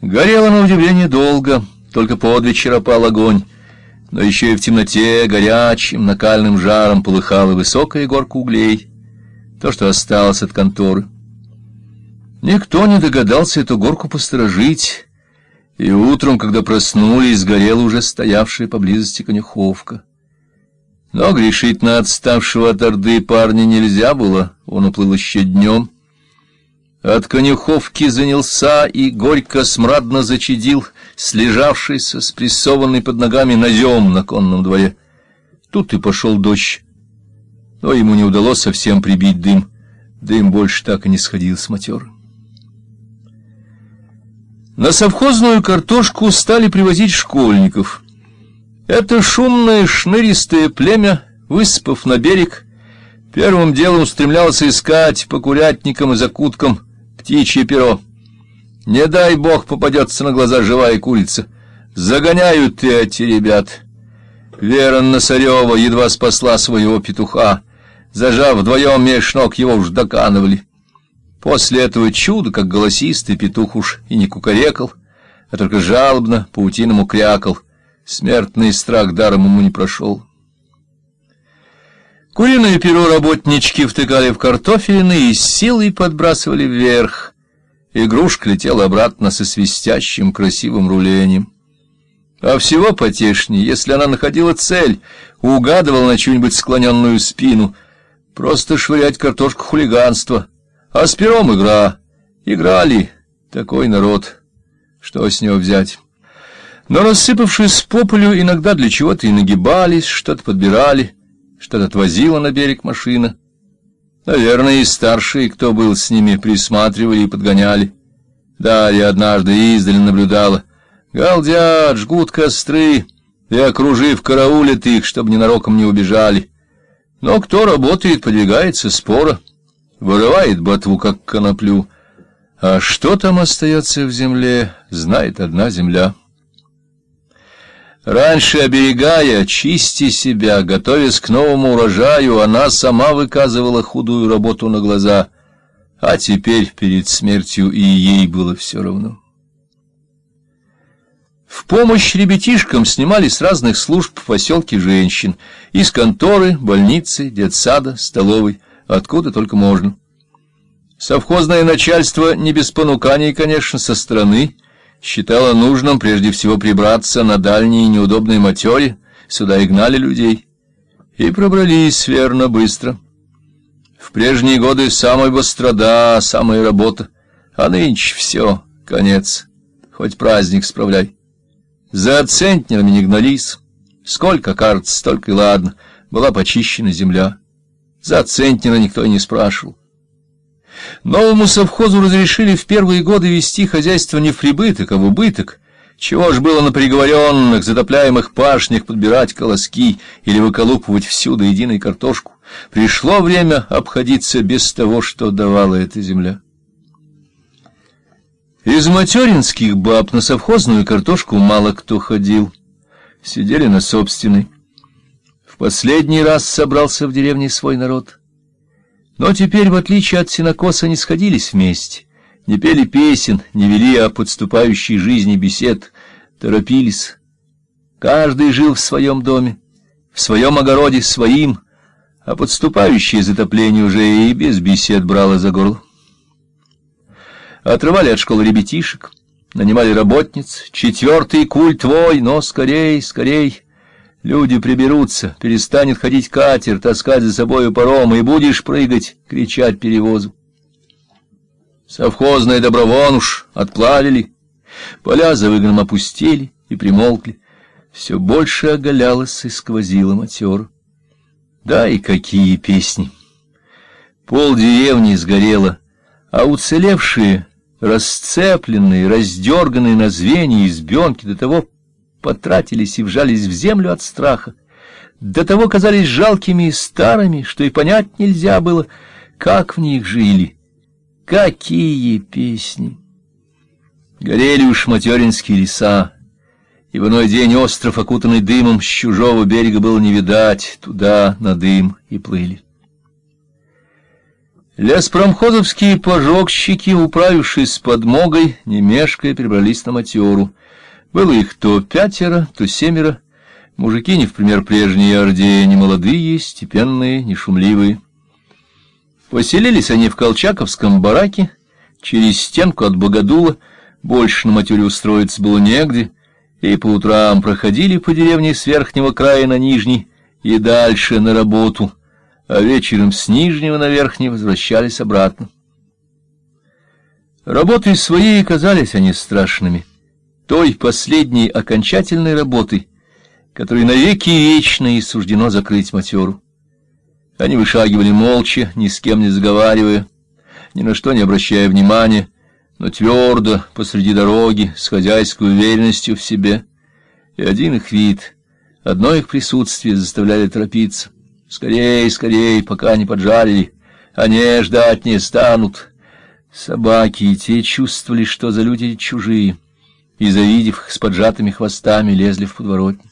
Горело на удивление долго, только под вечер опал огонь, но еще и в темноте горячим накальным жаром полыхала высокая горка углей, то, что осталось от конторы. Никто не догадался эту горку посторожить, и утром, когда проснулись, сгорела уже стоявшая поблизости конюховка. Но грешить на отставшего от Орды парня нельзя было, он уплыл еще днем. От конюховки занялся и горько смрадно зачадил слежавшийся, спрессованный под ногами назем на конном дворе. Тут и пошел дождь, но ему не удалось совсем прибить дым. Дым больше так и не сходил с матер. На совхозную картошку стали привозить школьников — это шумное шныристое племя, высыпав на берег, первым делом стремлялось искать по курятникам и закуткам птичье перо. Не дай бог попадется на глаза живая курица. Загоняют эти ребят. Вера Носарева едва спасла своего петуха. Зажав вдвоем меж ног, его уж доканывали. После этого чуда, как голосистый петух уж и не кукарекал, а только жалобно паутиному крякал — Смертный страх даром ему не прошел. Куриное перо работнички втыкали в картофелины и силой подбрасывали вверх. Игрушка летела обратно со свистящим красивым рулением. А всего потешнее, если она находила цель, угадывала на чью-нибудь склоненную спину. Просто швырять картошку хулиганство. А с пером игра. Играли. Такой народ. Что с него взять? Но, рассыпавшись по полю, иногда для чего-то и нагибались, что-то подбирали, что-то отвозила на берег машина. Наверное, и старшие, кто был с ними, присматривали и подгоняли. Дарья однажды издали наблюдала. Галдят, жгут костры, и, окружив, караулят их, чтобы ненароком не убежали. Но кто работает, подвигается споро, вырывает ботву, как коноплю. А что там остается в земле, знает одна земля. Раньше, оберегая, чисти себя, готовясь к новому урожаю, она сама выказывала худую работу на глаза, а теперь перед смертью и ей было все равно. В помощь ребятишкам снимали с разных служб в поселке женщин, из конторы, больницы, детсада, столовой, откуда только можно. Совхозное начальство не без понуканий, конечно, со стороны – считала нужным прежде всего прибраться на дальние неудобные матери, сюда и гнали людей. И пробрались, верно, быстро. В прежние годы самая быстрода, самая работа, а нынче все, конец, хоть праздник справляй. За центнерами не гнались, сколько карт, столько и ладно, была почищена земля. За центнера никто и не спрашивал. Новому совхозу разрешили в первые годы вести хозяйство не в прибыток, а в убыток. Чего ж было на приговоренных, затопляемых пашнях подбирать колоски или выколупывать всю до единой картошку? Пришло время обходиться без того, что давала эта земля. Из материнских баб на совхозную картошку мало кто ходил. Сидели на собственной. В последний раз собрался в деревне свой народ. Но теперь, в отличие от синокоса, не сходились вместе, не пели песен, не вели о подступающей жизни бесед, торопились. Каждый жил в своем доме, в своем огороде своим, а подступающее затопление уже и без бесед брало за горло. Отрывали от школы ребятишек, нанимали работниц, четвертый куль твой, но скорей, скорей, Люди приберутся, перестанет ходить катер, таскать за собою паром, и будешь прыгать, кричать перевозу. Совхозное добро уж отплавили, поля за выгоном опустили и примолкли. Все больше оголялось и сквозило матер. Да и какие песни! Пол деревни сгорело, а уцелевшие, расцепленные, раздерганные на звенья избенки до того потратились и вжались в землю от страха. До того казались жалкими и старыми, что и понять нельзя было, как в них жили. Какие песни! Горели уж материнские леса, и в иной день остров, окутанный дымом, с чужого берега было не видать, туда на дым и плыли. Леспромхозовские пожогщики, управившись с подмогой, не мешкая, перебрались на матеру. Было их то пятеро, то семеро. Мужики не в пример прежние орде, не молодые, степенные, не шумливые. Поселились они в Колчаковском бараке, через стенку от Богодула, больше на матере устроиться было негде, и по утрам проходили по деревне с верхнего края на нижний и дальше на работу, а вечером с нижнего на верхний возвращались обратно. Работы свои казались они страшными, той последней окончательной работой, которой навеки вечно и суждено закрыть матеру. Они вышагивали молча, ни с кем не заговаривая, ни на что не обращая внимания, но твердо посреди дороги, с хозяйской уверенностью в себе. И один их вид, одно их присутствие заставляли торопиться. Скорей, скорей, пока не поджарили, они ждать не станут. Собаки и те чувствовали, что за люди чужие, и, завидев их с поджатыми хвостами, лезли в подворотню.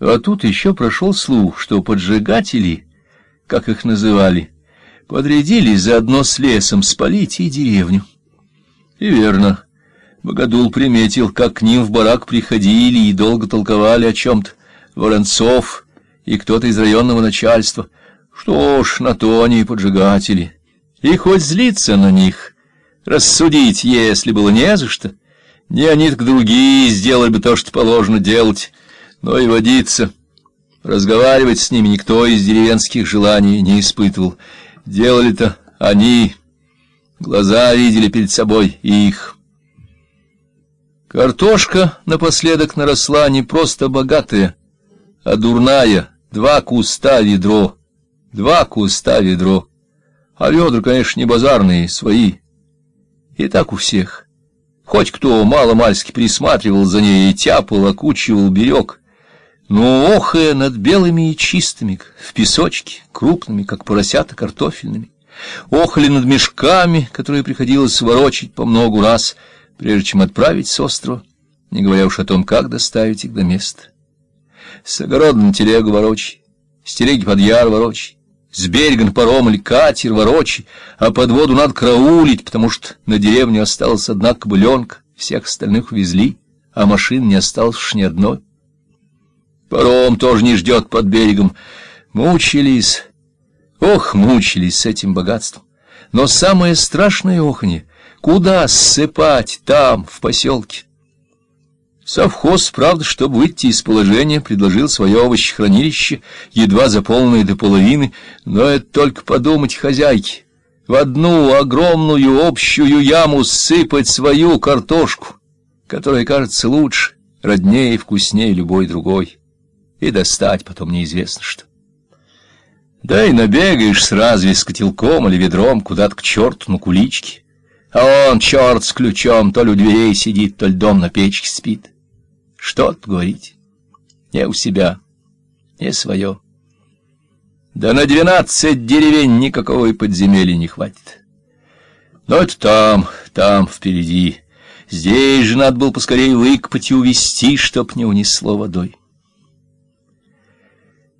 А тут еще прошел слух, что поджигатели, как их называли, подрядились заодно с лесом спалить и деревню. И верно, Богодул приметил, как к ним в барак приходили и долго толковали о чем-то. Воронцов и кто-то из районного начальства. Что ж, на то они и поджигатели. И хоть злиться на них, рассудить, если было не за что, не они так другие сделали бы то, что положено делать, но и водиться. Разговаривать с ними никто из деревенских желаний не испытывал. Делали-то они, глаза видели перед собой их. Картошка напоследок наросла не просто богатая, а дурная, два куста ведро, два куста ведро. А ведра, конечно, не базарные, свои. И так у всех. Хоть кто мало-мальски присматривал за ней и тяпал, окучивал, берег — но охая над белыми и чистыми, в песочке, крупными, как поросята картофельными, охали над мешками, которые приходилось ворочить по многу раз, прежде чем отправить с острова, не говоря уж о том, как доставить их до места. С огорода на телегу ворочай, с телеги под яр ворочай, с берега на паром или катер ворочай, а под воду надо караулить, потому что на деревню осталась одна кобыленка, всех остальных увезли, а машин не осталось ни одной. Паром тоже не ждет под берегом. Мучились, ох, мучились с этим богатством. Но самое страшное оханье — куда ссыпать там, в поселке? Совхоз, правда, чтобы выйти из положения, предложил свое овощехранилище, едва заполненное до половины, но это только подумать хозяйке. В одну огромную общую яму сыпать свою картошку, которая кажется лучше, роднее и вкуснее любой другой и достать потом неизвестно что. Да и набегаешь сразу с котелком или ведром куда-то к черту на куличке, а он, черт с ключом, то ли у дверей сидит, то ли дом на печке спит. Что тут говорить? Не у себя, не свое. Да на двенадцать деревень никакого и подземелья не хватит. Но это там, там, впереди. Здесь же надо было поскорее выкопать и увести, чтоб не унесло водой.